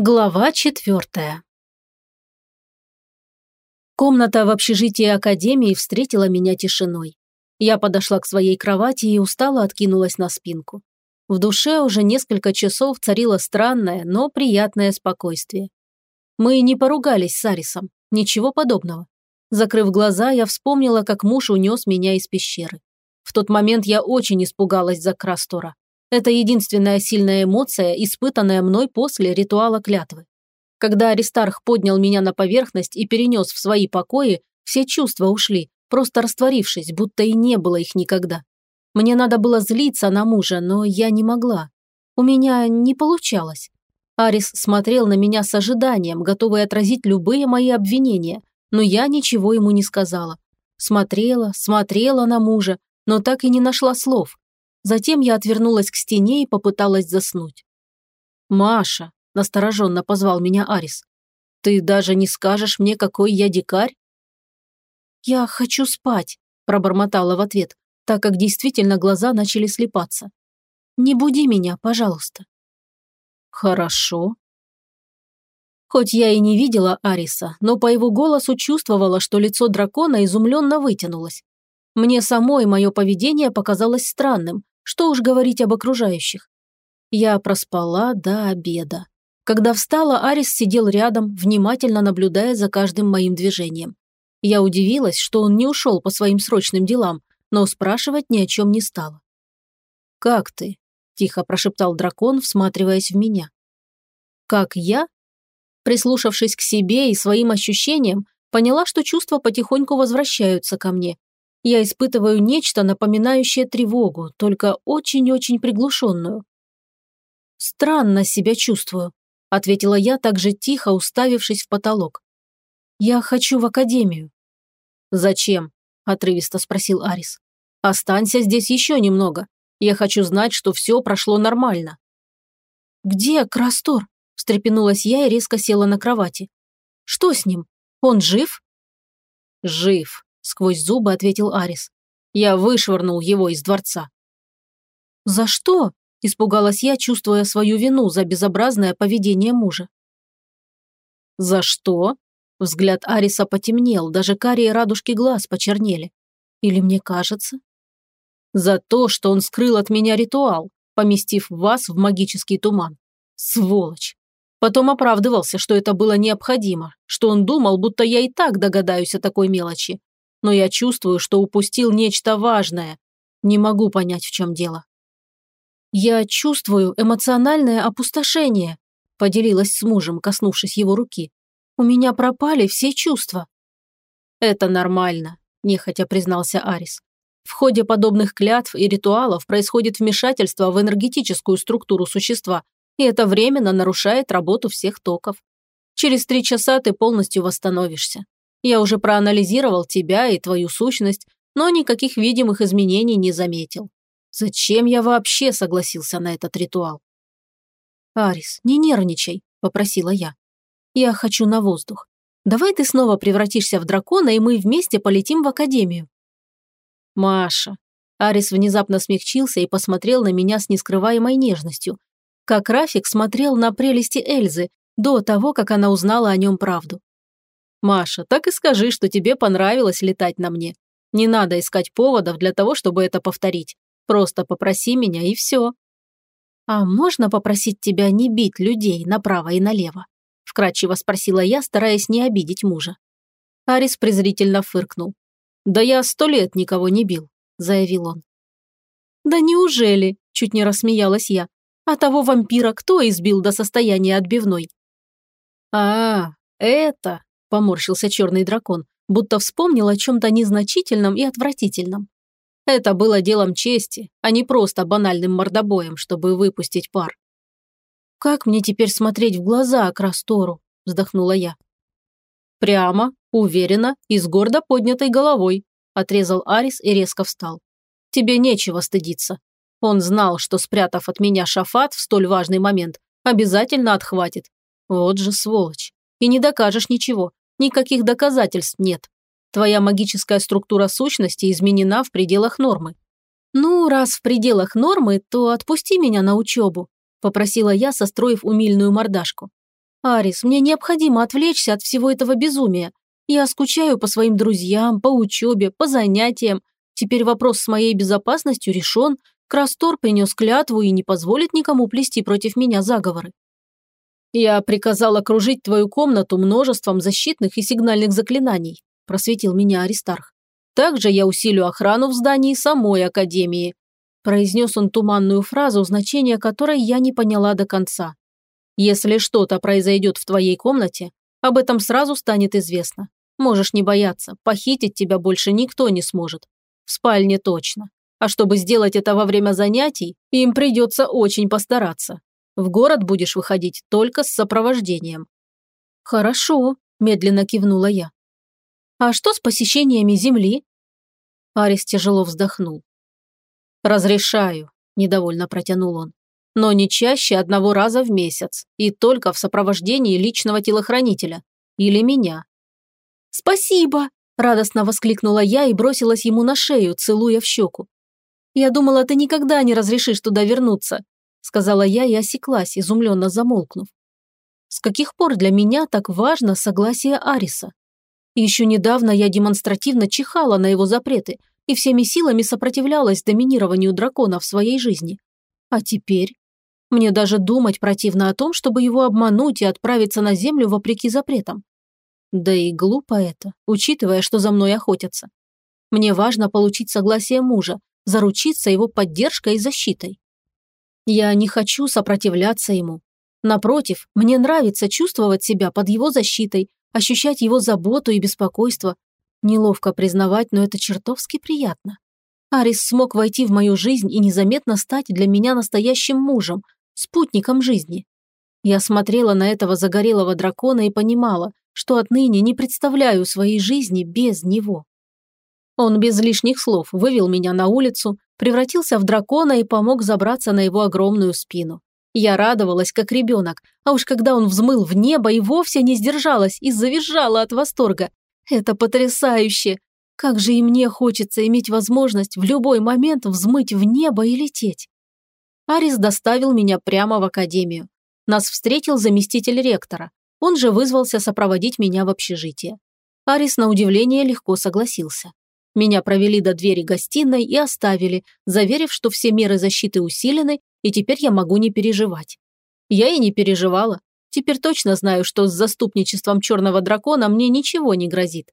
Глава четвертая Комната в общежитии Академии встретила меня тишиной. Я подошла к своей кровати и устало откинулась на спинку. В душе уже несколько часов царило странное, но приятное спокойствие. Мы не поругались с Арисом, ничего подобного. Закрыв глаза, я вспомнила, как муж унес меня из пещеры. В тот момент я очень испугалась за Крастора. Это единственная сильная эмоция, испытанная мной после ритуала клятвы. Когда Аристарх поднял меня на поверхность и перенес в свои покои, все чувства ушли, просто растворившись, будто и не было их никогда. Мне надо было злиться на мужа, но я не могла. У меня не получалось. Арис смотрел на меня с ожиданием, готовый отразить любые мои обвинения, но я ничего ему не сказала. Смотрела, смотрела на мужа, но так и не нашла слов. Затем я отвернулась к стене и попыталась заснуть. «Маша», – настороженно позвал меня Арис, – «ты даже не скажешь мне, какой я дикарь?» «Я хочу спать», – пробормотала в ответ, так как действительно глаза начали слепаться. «Не буди меня, пожалуйста». «Хорошо». Хоть я и не видела Ариса, но по его голосу чувствовала, что лицо дракона изумленно вытянулось. Мне самой мое поведение показалось странным, что уж говорить об окружающих. Я проспала до обеда. Когда встала, Арис сидел рядом, внимательно наблюдая за каждым моим движением. Я удивилась, что он не ушел по своим срочным делам, но спрашивать ни о чем не стала. «Как ты?» – тихо прошептал дракон, всматриваясь в меня. «Как я?» Прислушавшись к себе и своим ощущениям, поняла, что чувства потихоньку возвращаются ко мне, я испытываю нечто, напоминающее тревогу, только очень-очень приглушенную. «Странно себя чувствую», – ответила я так же тихо, уставившись в потолок. «Я хочу в академию». «Зачем?» – отрывисто спросил Арис. «Останься здесь еще немного. Я хочу знать, что все прошло нормально». «Где Крастор?» – встрепенулась я и резко села на кровати. «Что с ним? Он жив?» «Жив», сквозь зубы ответил Арис. Я вышвырнул его из дворца. За что? Испугалась я, чувствуя свою вину за безобразное поведение мужа. За что? Взгляд Ариса потемнел, даже карие радужки глаз почернели. Или мне кажется? За то, что он скрыл от меня ритуал, поместив вас в магический туман. Сволочь. Потом оправдывался, что это было необходимо, что он думал, будто я и так догадаюсь о такой мелочи но я чувствую, что упустил нечто важное. Не могу понять, в чем дело. «Я чувствую эмоциональное опустошение», – поделилась с мужем, коснувшись его руки. «У меня пропали все чувства». «Это нормально», – нехотя признался Арис. «В ходе подобных клятв и ритуалов происходит вмешательство в энергетическую структуру существа, и это временно нарушает работу всех токов. Через три часа ты полностью восстановишься. Я уже проанализировал тебя и твою сущность, но никаких видимых изменений не заметил. Зачем я вообще согласился на этот ритуал? «Арис, не нервничай», – попросила я. «Я хочу на воздух. Давай ты снова превратишься в дракона, и мы вместе полетим в академию». «Маша». Арис внезапно смягчился и посмотрел на меня с нескрываемой нежностью, как Рафик смотрел на прелести Эльзы до того, как она узнала о нем правду. Маша, так и скажи, что тебе понравилось летать на мне. Не надо искать поводов для того, чтобы это повторить. Просто попроси меня и все. А можно попросить тебя не бить людей направо и налево? Вкратчиво спросила я, стараясь не обидеть мужа. Арис презрительно фыркнул. «Да я сто лет никого не бил», – заявил он. «Да неужели?» – чуть не рассмеялась я. «А того вампира кто избил до состояния отбивной?» «А, это...» – поморщился черный дракон, будто вспомнил о чем-то незначительном и отвратительном. Это было делом чести, а не просто банальным мордобоем, чтобы выпустить пар. «Как мне теперь смотреть в глаза Крастору?» – вздохнула я. «Прямо, уверенно и с гордо поднятой головой», – отрезал Арис и резко встал. «Тебе нечего стыдиться. Он знал, что, спрятав от меня шафат в столь важный момент, обязательно отхватит. Вот же сволочь. И не докажешь ничего. Никаких доказательств нет. Твоя магическая структура сущности изменена в пределах нормы. Ну, раз в пределах нормы, то отпусти меня на учебу, попросила я, состроив умильную мордашку. «Арис, мне необходимо отвлечься от всего этого безумия. Я скучаю по своим друзьям, по учебе, по занятиям. Теперь вопрос с моей безопасностью решен. Крастор принес клятву и не позволит никому плести против меня заговоры. «Я приказал окружить твою комнату множеством защитных и сигнальных заклинаний», просветил меня Аристарх. «Также я усилю охрану в здании самой Академии», произнес он туманную фразу, значение которой я не поняла до конца. «Если что-то произойдет в твоей комнате, об этом сразу станет известно. Можешь не бояться, похитить тебя больше никто не сможет. В спальне точно. А чтобы сделать это во время занятий, им придется очень постараться. В город будешь выходить только с сопровождением». «Хорошо», – медленно кивнула я. «А что с посещениями Земли?» Арис тяжело вздохнул. «Разрешаю», – недовольно протянул он. «Но не чаще одного раза в месяц и только в сопровождении личного телохранителя. Или меня». «Спасибо!» – радостно воскликнула я и бросилась ему на шею, целуя в щеку. «Я думала, ты никогда не разрешишь туда вернуться», сказала я и осеклась, изумленно замолкнув. С каких пор для меня так важно согласие Ариса? Еще недавно я демонстративно чихала на его запреты и всеми силами сопротивлялась доминированию дракона в своей жизни. А теперь? Мне даже думать противно о том, чтобы его обмануть и отправиться на землю вопреки запретам. Да и глупо это, учитывая, что за мной охотятся. Мне важно получить согласие мужа, заручиться его поддержкой и защитой. Я не хочу сопротивляться ему. Напротив, мне нравится чувствовать себя под его защитой, ощущать его заботу и беспокойство. Неловко признавать, но это чертовски приятно. Арис смог войти в мою жизнь и незаметно стать для меня настоящим мужем, спутником жизни. Я смотрела на этого загорелого дракона и понимала, что отныне не представляю своей жизни без него. Он без лишних слов вывел меня на улицу, превратился в дракона и помог забраться на его огромную спину. Я радовалась, как ребенок, а уж когда он взмыл в небо и вовсе не сдержалась и завизжала от восторга. Это потрясающе! Как же и мне хочется иметь возможность в любой момент взмыть в небо и лететь. Арис доставил меня прямо в академию. Нас встретил заместитель ректора. Он же вызвался сопроводить меня в общежитие. Арис, на удивление, легко согласился. Меня провели до двери гостиной и оставили, заверив, что все меры защиты усилены, и теперь я могу не переживать. Я и не переживала. Теперь точно знаю, что с заступничеством черного дракона мне ничего не грозит.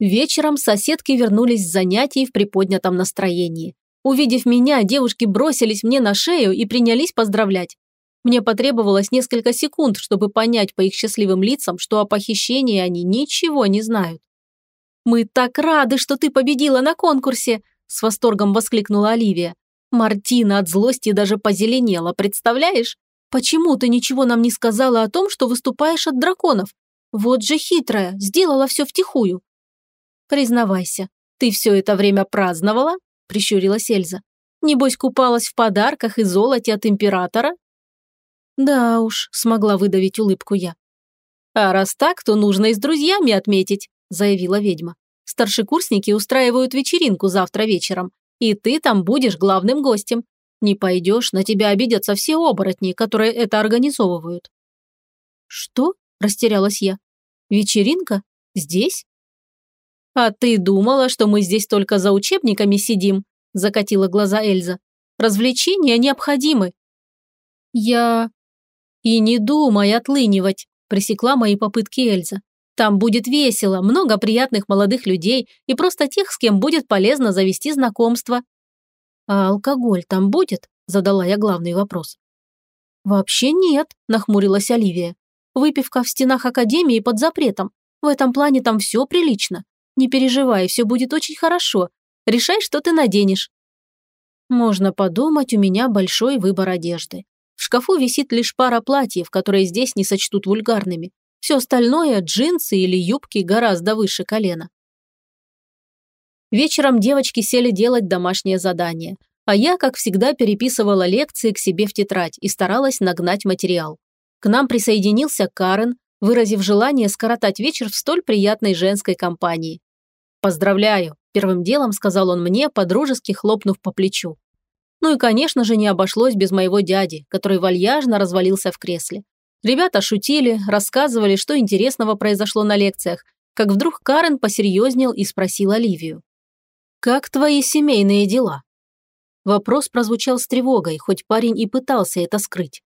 Вечером соседки вернулись с занятий в приподнятом настроении. Увидев меня, девушки бросились мне на шею и принялись поздравлять. Мне потребовалось несколько секунд, чтобы понять по их счастливым лицам, что о похищении они ничего не знают. «Мы так рады, что ты победила на конкурсе!» – с восторгом воскликнула Оливия. Мартина от злости даже позеленела, представляешь? Почему ты ничего нам не сказала о том, что выступаешь от драконов? Вот же хитрая, сделала все втихую. Признавайся, ты все это время праздновала? Прищурилась Эльза. Небось, купалась в подарках и золоте от императора? Да уж, смогла выдавить улыбку я. А раз так, то нужно и с друзьями отметить заявила ведьма. «Старшекурсники устраивают вечеринку завтра вечером, и ты там будешь главным гостем. Не пойдешь, на тебя обидятся все оборотни, которые это организовывают». «Что?» – растерялась я. «Вечеринка? Здесь?» «А ты думала, что мы здесь только за учебниками сидим?» – закатила глаза Эльза. «Развлечения необходимы». «Я...» «И не думай отлынивать», – пресекла мои попытки Эльза. Там будет весело, много приятных молодых людей и просто тех, с кем будет полезно завести знакомство. А алкоголь там будет? Задала я главный вопрос. Вообще нет, нахмурилась Оливия. Выпивка в стенах академии под запретом. В этом плане там все прилично. Не переживай, все будет очень хорошо. Решай, что ты наденешь. Можно подумать, у меня большой выбор одежды. В шкафу висит лишь пара платьев, которые здесь не сочтут вульгарными. Все остальное, джинсы или юбки, гораздо выше колена. Вечером девочки сели делать домашнее задание, а я, как всегда, переписывала лекции к себе в тетрадь и старалась нагнать материал. К нам присоединился Карен, выразив желание скоротать вечер в столь приятной женской компании. «Поздравляю!» – первым делом сказал он мне, подружески хлопнув по плечу. Ну и, конечно же, не обошлось без моего дяди, который вальяжно развалился в кресле. Ребята шутили, рассказывали, что интересного произошло на лекциях, как вдруг Карен посерьезнел и спросил Оливию. «Как твои семейные дела?» Вопрос прозвучал с тревогой, хоть парень и пытался это скрыть.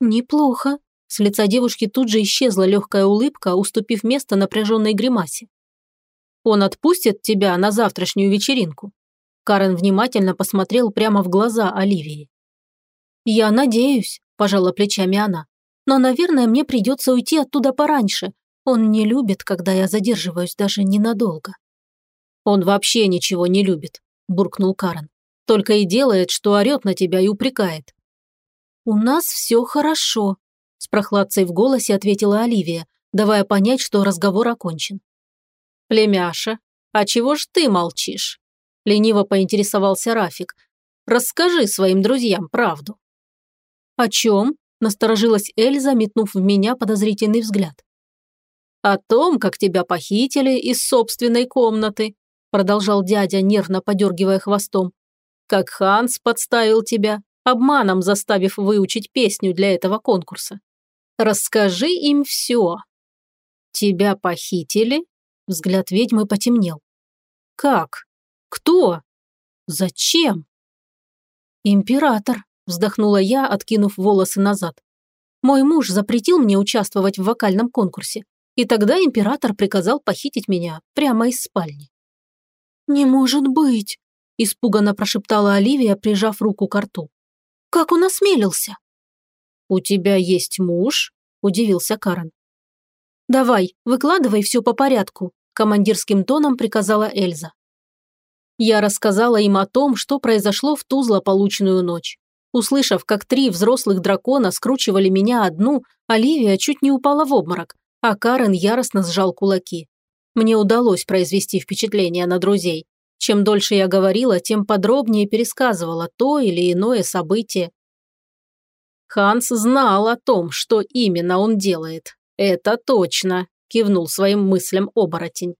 «Неплохо». С лица девушки тут же исчезла легкая улыбка, уступив место напряженной гримасе. «Он отпустит тебя на завтрашнюю вечеринку?» Карен внимательно посмотрел прямо в глаза Оливии. «Я надеюсь», – пожала плечами она. «Но, наверное, мне придется уйти оттуда пораньше. Он не любит, когда я задерживаюсь даже ненадолго». «Он вообще ничего не любит», – буркнул Карен. «Только и делает, что орет на тебя и упрекает». «У нас все хорошо», – с прохладцей в голосе ответила Оливия, давая понять, что разговор окончен. «Племяша, а чего ж ты молчишь?» Лениво поинтересовался Рафик. «Расскажи своим друзьям правду». «О чем?» – насторожилась Эльза, метнув в меня подозрительный взгляд. «О том, как тебя похитили из собственной комнаты», – продолжал дядя, нервно подергивая хвостом. «Как Ханс подставил тебя, обманом заставив выучить песню для этого конкурса. Расскажи им все». «Тебя похитили?» – взгляд ведьмы потемнел. «Как?» Кто? Зачем? Император, вздохнула я, откинув волосы назад. Мой муж запретил мне участвовать в вокальном конкурсе, и тогда император приказал похитить меня прямо из спальни. «Не может быть!» – испуганно прошептала Оливия, прижав руку к рту. «Как он осмелился?» «У тебя есть муж?» – удивился Карен. «Давай, выкладывай все по порядку», – командирским тоном приказала Эльза. Я рассказала им о том, что произошло в ту злополучную ночь. Услышав, как три взрослых дракона скручивали меня одну, Оливия чуть не упала в обморок, а Карен яростно сжал кулаки. Мне удалось произвести впечатление на друзей. Чем дольше я говорила, тем подробнее пересказывала то или иное событие. Ханс знал о том, что именно он делает. Это точно, кивнул своим мыслям оборотень.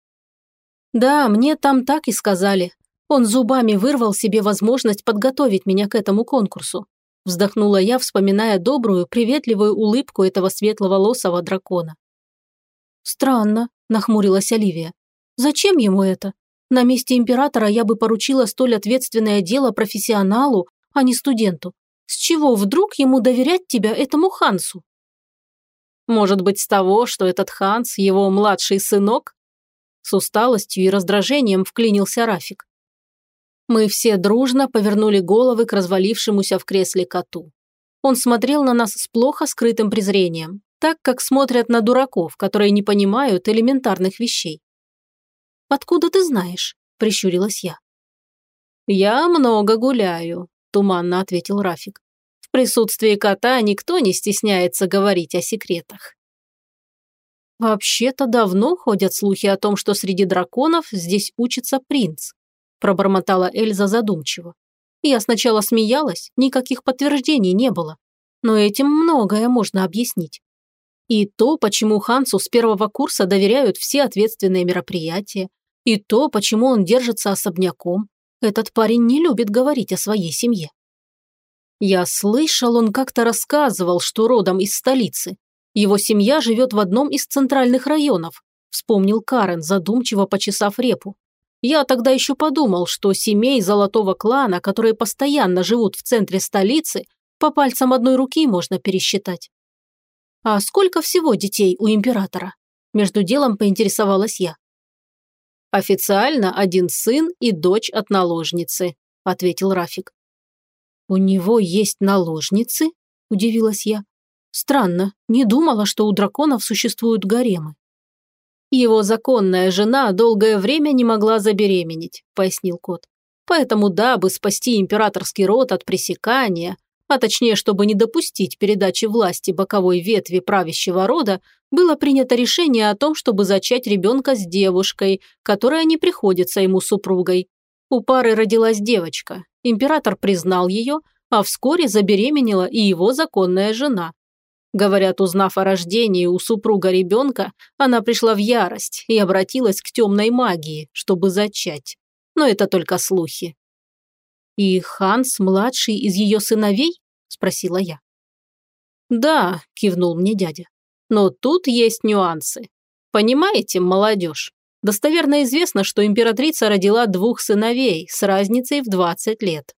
Да, мне там так и сказали, он зубами вырвал себе возможность подготовить меня к этому конкурсу. Вздохнула я, вспоминая добрую, приветливую улыбку этого светловолосого дракона. «Странно», – нахмурилась Оливия. «Зачем ему это? На месте императора я бы поручила столь ответственное дело профессионалу, а не студенту. С чего вдруг ему доверять тебя этому Хансу?» «Может быть, с того, что этот Ханс – его младший сынок?» С усталостью и раздражением вклинился Рафик. Мы все дружно повернули головы к развалившемуся в кресле коту. Он смотрел на нас с плохо скрытым презрением, так как смотрят на дураков, которые не понимают элементарных вещей. «Откуда ты знаешь?» – прищурилась я. «Я много гуляю», – туманно ответил Рафик. «В присутствии кота никто не стесняется говорить о секретах». Вообще-то давно ходят слухи о том, что среди драконов здесь учится принц пробормотала Эльза задумчиво. Я сначала смеялась, никаких подтверждений не было. Но этим многое можно объяснить. И то, почему Хансу с первого курса доверяют все ответственные мероприятия, и то, почему он держится особняком. Этот парень не любит говорить о своей семье. Я слышал, он как-то рассказывал, что родом из столицы. Его семья живет в одном из центральных районов, вспомнил Карен, задумчиво почесав репу. Я тогда еще подумал, что семей золотого клана, которые постоянно живут в центре столицы, по пальцам одной руки можно пересчитать. А сколько всего детей у императора? Между делом поинтересовалась я. Официально один сын и дочь от наложницы, ответил Рафик. У него есть наложницы? Удивилась я. Странно, не думала, что у драконов существуют гаремы. Его законная жена долгое время не могла забеременеть, пояснил кот. Поэтому, дабы спасти императорский род от пресекания, а точнее, чтобы не допустить передачи власти боковой ветви правящего рода, было принято решение о том, чтобы зачать ребенка с девушкой, которая не приходится ему супругой. У пары родилась девочка. Император признал ее, а вскоре забеременела и его законная жена. Говорят, узнав о рождении у супруга ребенка, она пришла в ярость и обратилась к темной магии, чтобы зачать. Но это только слухи. «И Ханс младший из ее сыновей?» – спросила я. «Да», – кивнул мне дядя. «Но тут есть нюансы. Понимаете, молодежь, достоверно известно, что императрица родила двух сыновей с разницей в 20 лет.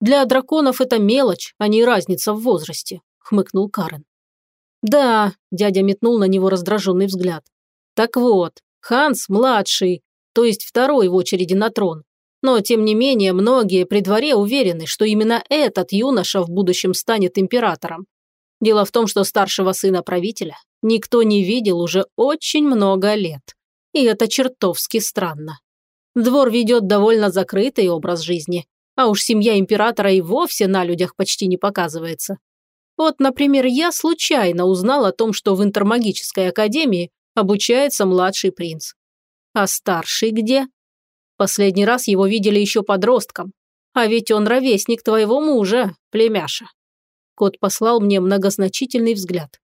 Для драконов это мелочь, а не разница в возрасте», – хмыкнул Карен. «Да», – дядя метнул на него раздраженный взгляд. «Так вот, Ханс младший, то есть второй в очереди на трон. Но, тем не менее, многие при дворе уверены, что именно этот юноша в будущем станет императором. Дело в том, что старшего сына правителя никто не видел уже очень много лет. И это чертовски странно. Двор ведет довольно закрытый образ жизни, а уж семья императора и вовсе на людях почти не показывается. Вот, например, я случайно узнал о том, что в Интермагической академии обучается младший принц. А старший где? Последний раз его видели еще подростком. А ведь он ровесник твоего мужа, племяша. Кот послал мне многозначительный взгляд.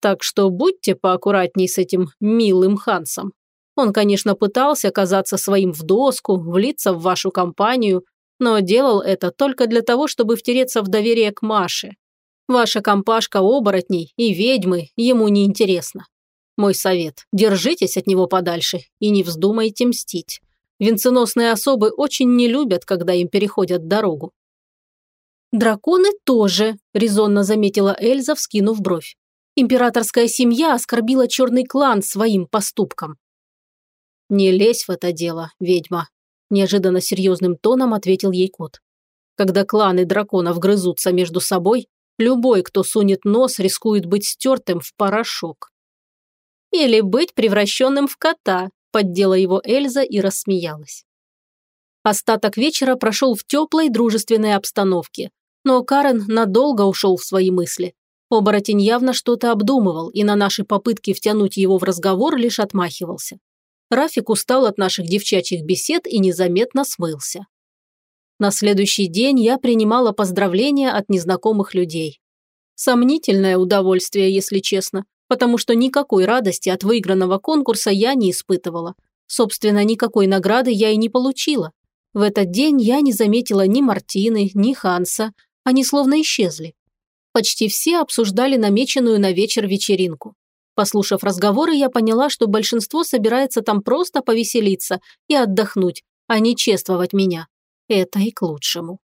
Так что будьте поаккуратней с этим милым Хансом. Он, конечно, пытался казаться своим в доску, влиться в вашу компанию, но делал это только для того, чтобы втереться в доверие к Маше. Ваша компашка оборотней и ведьмы ему не интересна. Мой совет – держитесь от него подальше и не вздумайте мстить. Венценосные особы очень не любят, когда им переходят дорогу. «Драконы тоже», – резонно заметила Эльза, вскинув бровь. «Императорская семья оскорбила черный клан своим поступком». «Не лезь в это дело, ведьма», – неожиданно серьезным тоном ответил ей кот. «Когда кланы драконов грызутся между собой, любой, кто сунет нос, рискует быть стертым в порошок». «Или быть превращенным в кота», – поддела его Эльза и рассмеялась. Остаток вечера прошел в теплой дружественной обстановке, но Карен надолго ушел в свои мысли. Оборотень явно что-то обдумывал и на наши попытки втянуть его в разговор лишь отмахивался. Рафик устал от наших девчачьих бесед и незаметно смылся. На следующий день я принимала поздравления от незнакомых людей. Сомнительное удовольствие, если честно, потому что никакой радости от выигранного конкурса я не испытывала. Собственно, никакой награды я и не получила. В этот день я не заметила ни Мартины, ни Ханса, они словно исчезли. Почти все обсуждали намеченную на вечер вечеринку. Послушав разговоры, я поняла, что большинство собирается там просто повеселиться и отдохнуть, а не чествовать меня. Это и к лучшему.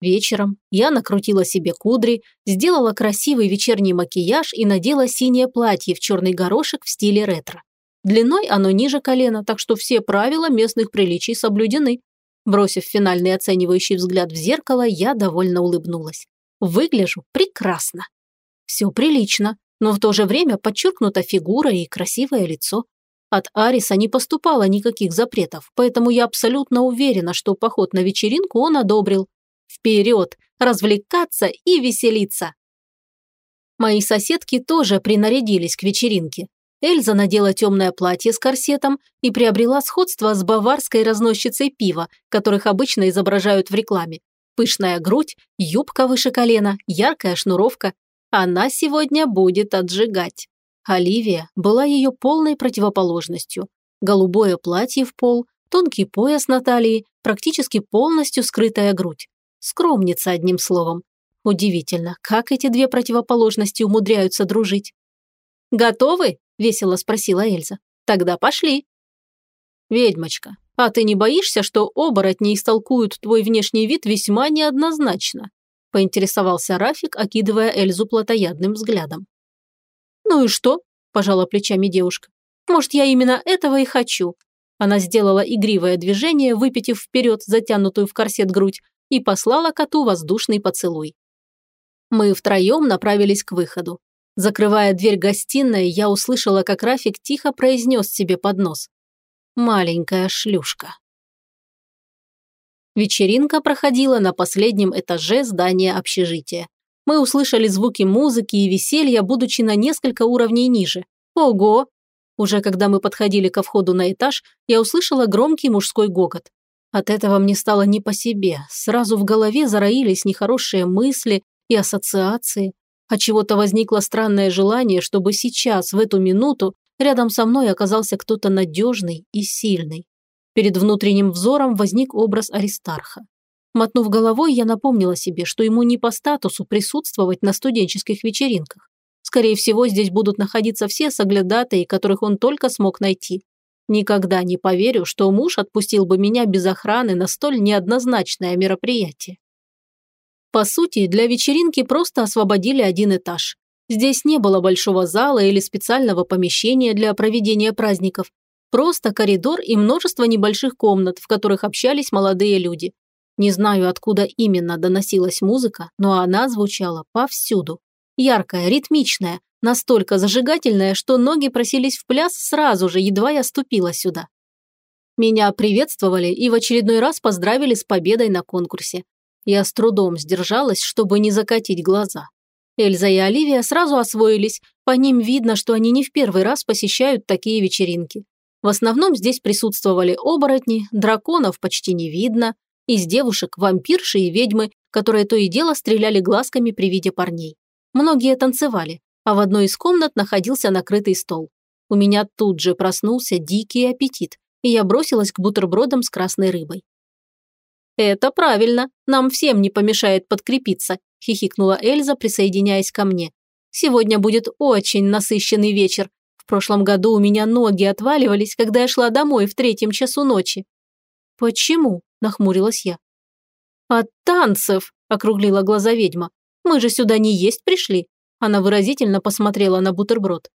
Вечером я накрутила себе кудри, сделала красивый вечерний макияж и надела синее платье в черный горошек в стиле ретро. Длиной оно ниже колена, так что все правила местных приличий соблюдены. Бросив финальный оценивающий взгляд в зеркало, я довольно улыбнулась. Выгляжу прекрасно. Все прилично, но в то же время подчеркнута фигура и красивое лицо. От Ариса не поступало никаких запретов, поэтому я абсолютно уверена, что поход на вечеринку он одобрил. Вперед! Развлекаться и веселиться! Мои соседки тоже принарядились к вечеринке. Эльза надела темное платье с корсетом и приобрела сходство с баварской разносчицей пива, которых обычно изображают в рекламе. Пышная грудь, юбка выше колена, яркая шнуровка. Она сегодня будет отжигать. Оливия была ее полной противоположностью. Голубое платье в пол, тонкий пояс на талии, практически полностью скрытая грудь. Скромница, одним словом. Удивительно, как эти две противоположности умудряются дружить. «Готовы?» весело спросила Эльза. Тогда пошли. Ведьмочка, а ты не боишься, что оборотни истолкуют твой внешний вид весьма неоднозначно? Поинтересовался Рафик, окидывая Эльзу плотоядным взглядом. Ну и что? Пожала плечами девушка. Может, я именно этого и хочу. Она сделала игривое движение, выпитив вперед затянутую в корсет грудь, и послала коту воздушный поцелуй. Мы втроем направились к выходу. Закрывая дверь гостиной, я услышала, как Рафик тихо произнес себе под нос. «Маленькая шлюшка». Вечеринка проходила на последнем этаже здания общежития. Мы услышали звуки музыки и веселья, будучи на несколько уровней ниже. Ого! Уже когда мы подходили ко входу на этаж, я услышала громкий мужской гогот. От этого мне стало не по себе. Сразу в голове зароились нехорошие мысли и ассоциации а чего-то возникло странное желание, чтобы сейчас, в эту минуту, рядом со мной оказался кто-то надежный и сильный. Перед внутренним взором возник образ Аристарха. Мотнув головой, я напомнила себе, что ему не по статусу присутствовать на студенческих вечеринках. Скорее всего, здесь будут находиться все соглядатые, которых он только смог найти. Никогда не поверю, что муж отпустил бы меня без охраны на столь неоднозначное мероприятие. По сути, для вечеринки просто освободили один этаж. Здесь не было большого зала или специального помещения для проведения праздников. Просто коридор и множество небольших комнат, в которых общались молодые люди. Не знаю, откуда именно доносилась музыка, но она звучала повсюду. Яркая, ритмичная, настолько зажигательная, что ноги просились в пляс сразу же, едва я ступила сюда. Меня приветствовали и в очередной раз поздравили с победой на конкурсе. Я с трудом сдержалась, чтобы не закатить глаза. Эльза и Оливия сразу освоились, по ним видно, что они не в первый раз посещают такие вечеринки. В основном здесь присутствовали оборотни, драконов почти не видно, из девушек – вампирши и ведьмы, которые то и дело стреляли глазками при виде парней. Многие танцевали, а в одной из комнат находился накрытый стол. У меня тут же проснулся дикий аппетит, и я бросилась к бутербродам с красной рыбой. «Это правильно, нам всем не помешает подкрепиться», – хихикнула Эльза, присоединяясь ко мне. «Сегодня будет очень насыщенный вечер. В прошлом году у меня ноги отваливались, когда я шла домой в третьем часу ночи». «Почему?» – нахмурилась я. «От танцев!» – округлила глаза ведьма. «Мы же сюда не есть пришли!» Она выразительно посмотрела на бутерброд.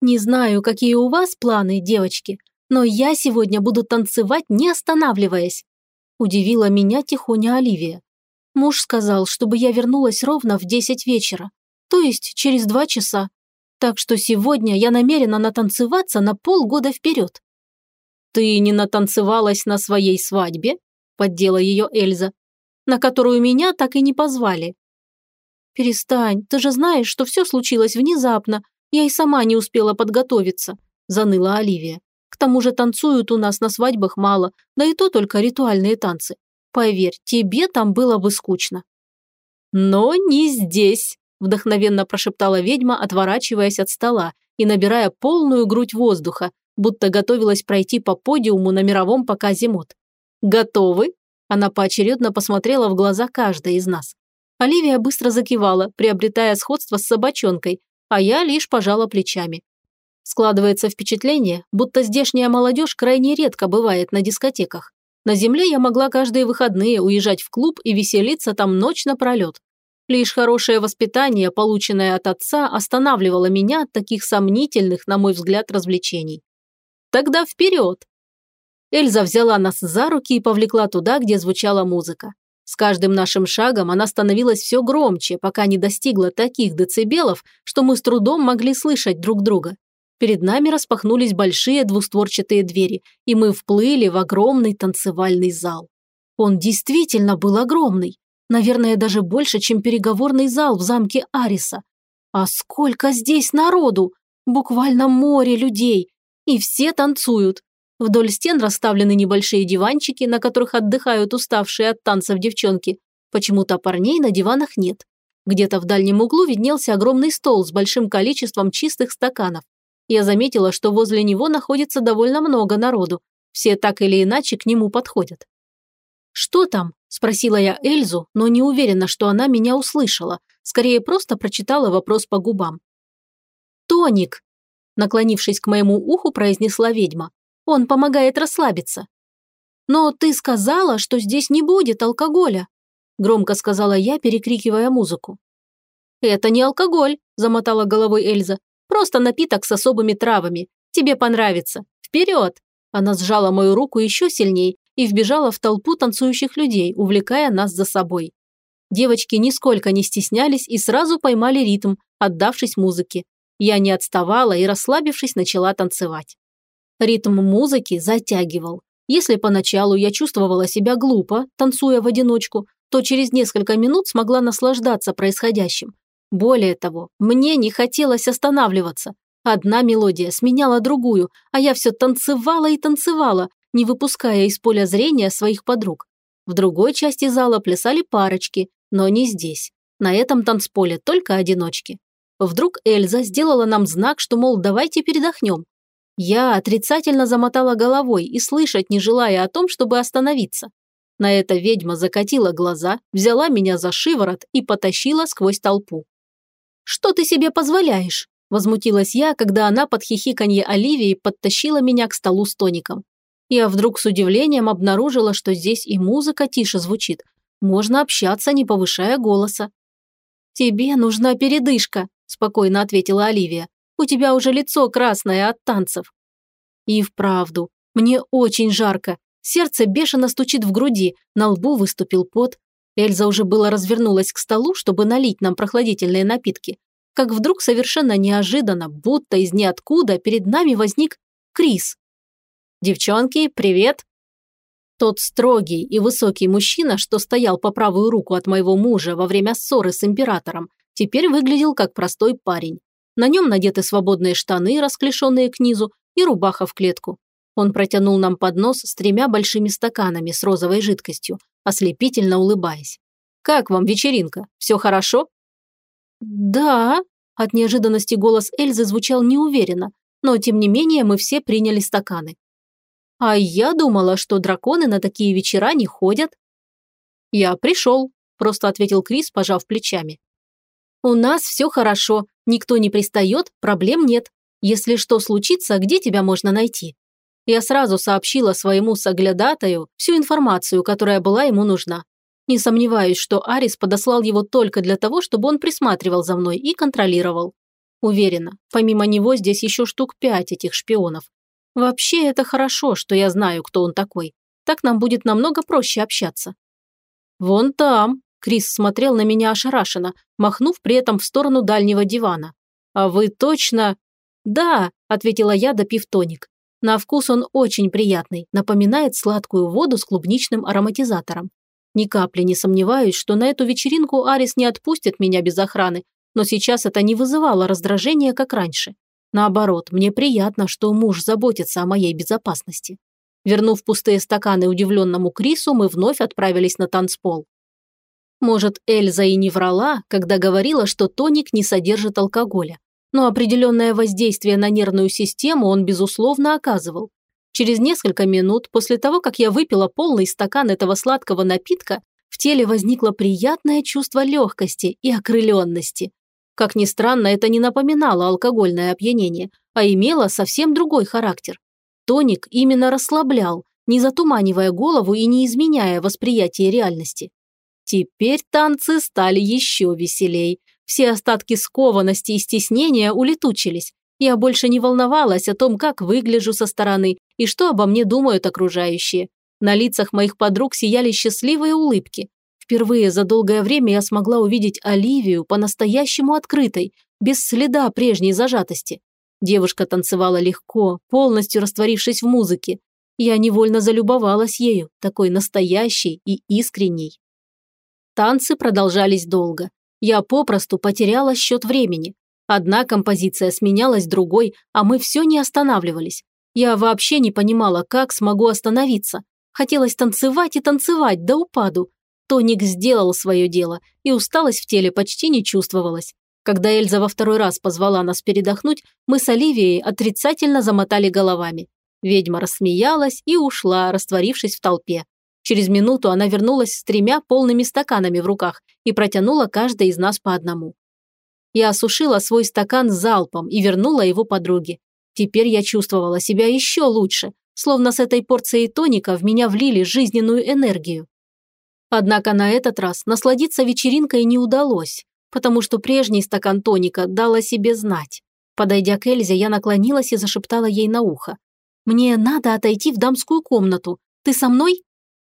«Не знаю, какие у вас планы, девочки, но я сегодня буду танцевать, не останавливаясь. Удивила меня тихоня Оливия. Муж сказал, чтобы я вернулась ровно в десять вечера, то есть через два часа. Так что сегодня я намерена натанцеваться на полгода вперед. «Ты не натанцевалась на своей свадьбе?» – поддела ее Эльза, «на которую меня так и не позвали». «Перестань, ты же знаешь, что все случилось внезапно, я и сама не успела подготовиться», – заныла Оливия. К тому же танцуют у нас на свадьбах мало, да и то только ритуальные танцы. Поверь, тебе там было бы скучно». «Но не здесь», – вдохновенно прошептала ведьма, отворачиваясь от стола и набирая полную грудь воздуха, будто готовилась пройти по подиуму на мировом показе мод. «Готовы?» Она поочередно посмотрела в глаза каждой из нас. Оливия быстро закивала, приобретая сходство с собачонкой, а я лишь пожала плечами. Складывается впечатление, будто здешняя молодежь крайне редко бывает на дискотеках. На земле я могла каждые выходные уезжать в клуб и веселиться там ночь напролет. Лишь хорошее воспитание, полученное от отца, останавливало меня от таких сомнительных, на мой взгляд, развлечений. Тогда вперед! Эльза взяла нас за руки и повлекла туда, где звучала музыка. С каждым нашим шагом она становилась все громче, пока не достигла таких децибелов, что мы с трудом могли слышать друг друга. Перед нами распахнулись большие двустворчатые двери, и мы вплыли в огромный танцевальный зал. Он действительно был огромный. Наверное, даже больше, чем переговорный зал в замке Ариса. А сколько здесь народу! Буквально море людей. И все танцуют. Вдоль стен расставлены небольшие диванчики, на которых отдыхают уставшие от танцев девчонки. Почему-то парней на диванах нет. Где-то в дальнем углу виднелся огромный стол с большим количеством чистых стаканов. Я заметила, что возле него находится довольно много народу. Все так или иначе к нему подходят. «Что там?» – спросила я Эльзу, но не уверена, что она меня услышала. Скорее, просто прочитала вопрос по губам. «Тоник!» – наклонившись к моему уху, произнесла ведьма. «Он помогает расслабиться». «Но ты сказала, что здесь не будет алкоголя», – громко сказала я, перекрикивая музыку. «Это не алкоголь», – замотала головой Эльза. Просто напиток с особыми травами. Тебе понравится. Вперед!» Она сжала мою руку еще сильней и вбежала в толпу танцующих людей, увлекая нас за собой. Девочки нисколько не стеснялись и сразу поймали ритм, отдавшись музыке. Я не отставала и, расслабившись, начала танцевать. Ритм музыки затягивал. Если поначалу я чувствовала себя глупо, танцуя в одиночку, то через несколько минут смогла наслаждаться происходящим. Более того, мне не хотелось останавливаться. Одна мелодия сменяла другую, а я все танцевала и танцевала, не выпуская из поля зрения своих подруг. В другой части зала плясали парочки, но не здесь. На этом танцполе только одиночки. Вдруг Эльза сделала нам знак, что, мол, давайте передохнем. Я отрицательно замотала головой и слышать не желая о том, чтобы остановиться. На это ведьма закатила глаза, взяла меня за шиворот и потащила сквозь толпу. «Что ты себе позволяешь?» – возмутилась я, когда она под хихиканье Оливии подтащила меня к столу с тоником. Я вдруг с удивлением обнаружила, что здесь и музыка тише звучит. Можно общаться, не повышая голоса. «Тебе нужна передышка», – спокойно ответила Оливия. «У тебя уже лицо красное от танцев». И вправду, мне очень жарко. Сердце бешено стучит в груди, на лбу выступил пот. Эльза уже было развернулась к столу, чтобы налить нам прохладительные напитки, как вдруг совершенно неожиданно, будто из ниоткуда, перед нами возник Крис. «Девчонки, привет!» Тот строгий и высокий мужчина, что стоял по правую руку от моего мужа во время ссоры с императором, теперь выглядел как простой парень. На нем надеты свободные штаны, расклешенные к низу, и рубаха в клетку. Он протянул нам поднос с тремя большими стаканами с розовой жидкостью, ослепительно улыбаясь. «Как вам вечеринка? Все хорошо?» «Да», – от неожиданности голос Эльзы звучал неуверенно, но тем не менее мы все приняли стаканы. «А я думала, что драконы на такие вечера не ходят». «Я пришел», – просто ответил Крис, пожав плечами. «У нас все хорошо, никто не пристает, проблем нет. Если что случится, где тебя можно найти?» Я сразу сообщила своему соглядатаю всю информацию, которая была ему нужна. Не сомневаюсь, что Арис подослал его только для того, чтобы он присматривал за мной и контролировал. Уверена, помимо него здесь еще штук пять этих шпионов. Вообще это хорошо, что я знаю, кто он такой. Так нам будет намного проще общаться. Вон там, Крис смотрел на меня ошарашенно, махнув при этом в сторону дальнего дивана. А вы точно... Да, ответила я, допив тоник. На вкус он очень приятный, напоминает сладкую воду с клубничным ароматизатором. Ни капли не сомневаюсь, что на эту вечеринку Арис не отпустит меня без охраны, но сейчас это не вызывало раздражения, как раньше. Наоборот, мне приятно, что муж заботится о моей безопасности. Вернув пустые стаканы удивленному Крису, мы вновь отправились на танцпол. Может, Эльза и не врала, когда говорила, что тоник не содержит алкоголя но определенное воздействие на нервную систему он, безусловно, оказывал. Через несколько минут после того, как я выпила полный стакан этого сладкого напитка, в теле возникло приятное чувство легкости и окрыленности. Как ни странно, это не напоминало алкогольное опьянение, а имело совсем другой характер. Тоник именно расслаблял, не затуманивая голову и не изменяя восприятие реальности. Теперь танцы стали еще веселей, все остатки скованности и стеснения улетучились. Я больше не волновалась о том, как выгляжу со стороны и что обо мне думают окружающие. На лицах моих подруг сияли счастливые улыбки. Впервые за долгое время я смогла увидеть Оливию по-настоящему открытой, без следа прежней зажатости. Девушка танцевала легко, полностью растворившись в музыке. Я невольно залюбовалась ею, такой настоящей и искренней. Танцы продолжались долго. Я попросту потеряла счет времени. Одна композиция сменялась другой, а мы все не останавливались. Я вообще не понимала, как смогу остановиться. Хотелось танцевать и танцевать до упаду. Тоник сделал свое дело, и усталость в теле почти не чувствовалась. Когда Эльза во второй раз позвала нас передохнуть, мы с Оливией отрицательно замотали головами. Ведьма рассмеялась и ушла, растворившись в толпе. Через минуту она вернулась с тремя полными стаканами в руках и протянула каждой из нас по одному. Я осушила свой стакан залпом и вернула его подруге. Теперь я чувствовала себя еще лучше, словно с этой порцией тоника в меня влили жизненную энергию. Однако на этот раз насладиться вечеринкой не удалось, потому что прежний стакан тоника дал себе знать. Подойдя к Эльзе, я наклонилась и зашептала ей на ухо. «Мне надо отойти в дамскую комнату. Ты со мной?»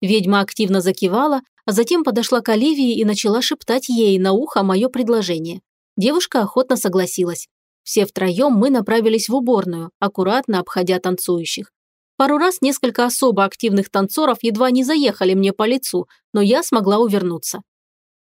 Ведьма активно закивала, а затем подошла к Оливии и начала шептать ей на ухо мое предложение. Девушка охотно согласилась. Все втроем мы направились в уборную, аккуратно обходя танцующих. Пару раз несколько особо активных танцоров едва не заехали мне по лицу, но я смогла увернуться.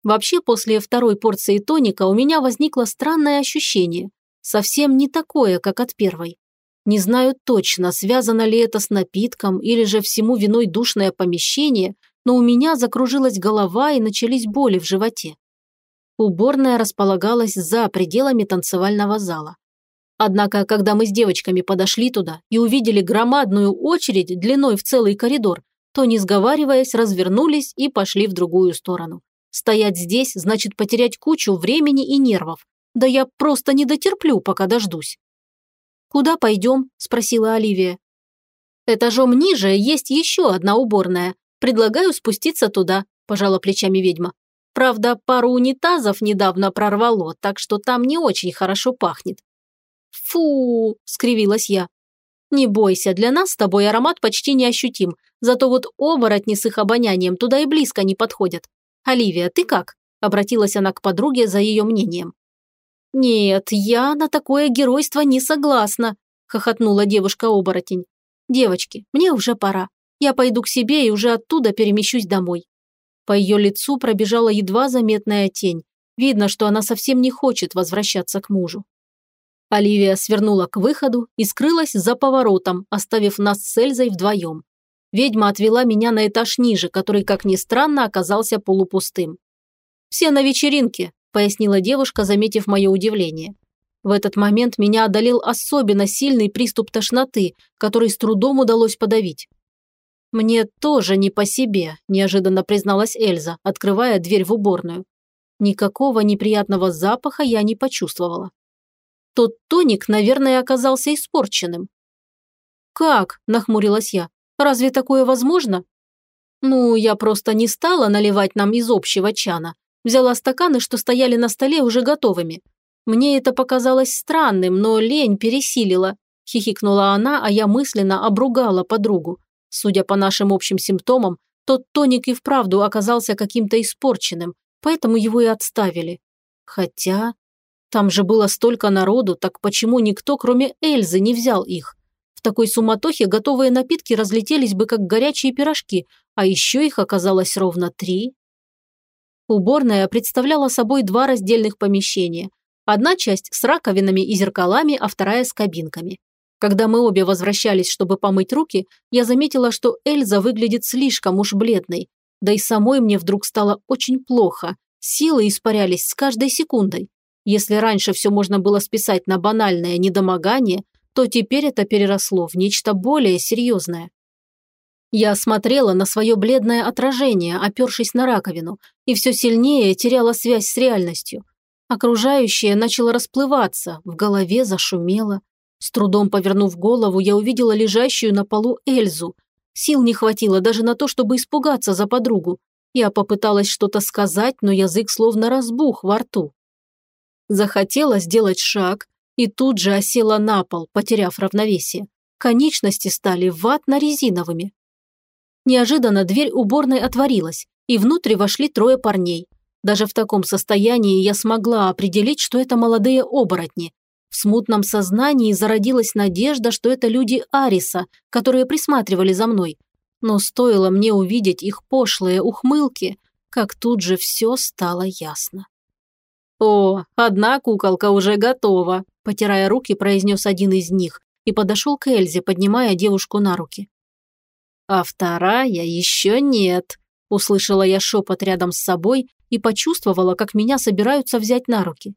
Вообще, после второй порции тоника у меня возникло странное ощущение. Совсем не такое, как от первой. Не знаю точно, связано ли это с напитком или же всему виной душное помещение, но у меня закружилась голова и начались боли в животе. Уборная располагалась за пределами танцевального зала. Однако, когда мы с девочками подошли туда и увидели громадную очередь длиной в целый коридор, то, не сговариваясь, развернулись и пошли в другую сторону. Стоять здесь значит потерять кучу времени и нервов. Да я просто не дотерплю, пока дождусь. «Куда пойдем?» – спросила Оливия. «Этажом ниже есть еще одна уборная. Предлагаю спуститься туда», – пожала плечами ведьма. «Правда, пару унитазов недавно прорвало, так что там не очень хорошо пахнет». «Фу!» – скривилась я. «Не бойся, для нас с тобой аромат почти неощутим, зато вот оборотни с их обонянием туда и близко не подходят. Оливия, ты как?» – обратилась она к подруге за ее мнением. «Нет, я на такое геройство не согласна», – хохотнула девушка-оборотень. «Девочки, мне уже пора. Я пойду к себе и уже оттуда перемещусь домой». По ее лицу пробежала едва заметная тень. Видно, что она совсем не хочет возвращаться к мужу. Оливия свернула к выходу и скрылась за поворотом, оставив нас с Эльзой вдвоем. Ведьма отвела меня на этаж ниже, который, как ни странно, оказался полупустым. «Все на вечеринке», – пояснила девушка, заметив мое удивление. В этот момент меня одолел особенно сильный приступ тошноты, который с трудом удалось подавить. «Мне тоже не по себе», – неожиданно призналась Эльза, открывая дверь в уборную. Никакого неприятного запаха я не почувствовала. Тот тоник, наверное, оказался испорченным. «Как?» – нахмурилась я. «Разве такое возможно?» «Ну, я просто не стала наливать нам из общего чана. Взяла стаканы, что стояли на столе уже готовыми. Мне это показалось странным, но лень пересилила. Хихикнула она, а я мысленно обругала подругу. Судя по нашим общим симптомам, тот тоник и вправду оказался каким-то испорченным, поэтому его и отставили. Хотя... Там же было столько народу, так почему никто, кроме Эльзы, не взял их? В такой суматохе готовые напитки разлетелись бы, как горячие пирожки, а еще их оказалось ровно три. Уборная представляла собой два раздельных помещения. Одна часть с раковинами и зеркалами, а вторая с кабинками. Когда мы обе возвращались, чтобы помыть руки, я заметила, что Эльза выглядит слишком уж бледной. Да и самой мне вдруг стало очень плохо. Силы испарялись с каждой секундой. Если раньше все можно было списать на банальное недомогание, то теперь это переросло в нечто более серьезное. Я смотрела на свое бледное отражение, опершись на раковину, и все сильнее теряла связь с реальностью. Окружающее начало расплываться, в голове зашумело. С трудом повернув голову, я увидела лежащую на полу Эльзу. Сил не хватило даже на то, чтобы испугаться за подругу. Я попыталась что-то сказать, но язык словно разбух во рту. Захотела сделать шаг и тут же осела на пол, потеряв равновесие. Конечности стали ватно-резиновыми. Неожиданно дверь уборной отворилась, и внутрь вошли трое парней. Даже в таком состоянии я смогла определить, что это молодые оборотни. В смутном сознании зародилась надежда, что это люди Ариса, которые присматривали за мной. Но стоило мне увидеть их пошлые ухмылки, как тут же все стало ясно. «О, одна куколка уже готова», – потирая руки, произнес один из них и подошел к Эльзе, поднимая девушку на руки а вторая еще нет», – услышала я шепот рядом с собой и почувствовала, как меня собираются взять на руки.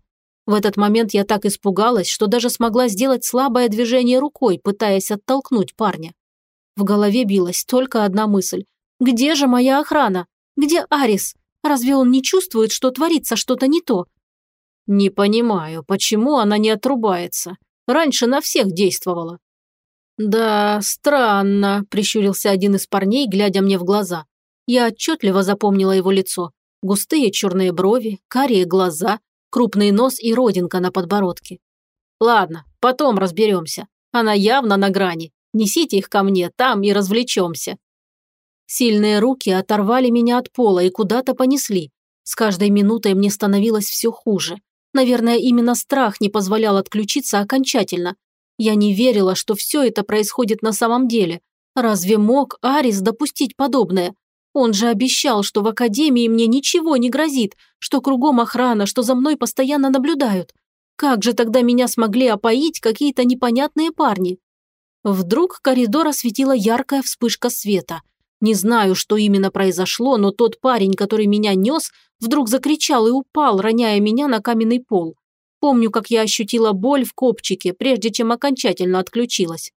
В этот момент я так испугалась, что даже смогла сделать слабое движение рукой, пытаясь оттолкнуть парня. В голове билась только одна мысль. «Где же моя охрана? Где Арис? Разве он не чувствует, что творится что-то не то?» «Не понимаю, почему она не отрубается. Раньше на всех действовала», «Да, странно», – прищурился один из парней, глядя мне в глаза. Я отчетливо запомнила его лицо. Густые черные брови, карие глаза, крупный нос и родинка на подбородке. «Ладно, потом разберемся. Она явно на грани. Несите их ко мне, там и развлечемся». Сильные руки оторвали меня от пола и куда-то понесли. С каждой минутой мне становилось все хуже. Наверное, именно страх не позволял отключиться окончательно, я не верила, что все это происходит на самом деле. Разве мог Арис допустить подобное? Он же обещал, что в академии мне ничего не грозит, что кругом охрана, что за мной постоянно наблюдают. Как же тогда меня смогли опоить какие-то непонятные парни? Вдруг коридор осветила яркая вспышка света. Не знаю, что именно произошло, но тот парень, который меня нес, вдруг закричал и упал, роняя меня на каменный пол. Помню, как я ощутила боль в копчике, прежде чем окончательно отключилась.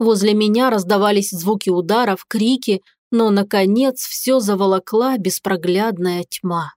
Возле меня раздавались звуки ударов, крики, но, наконец, все заволокла беспроглядная тьма.